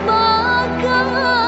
Bỏ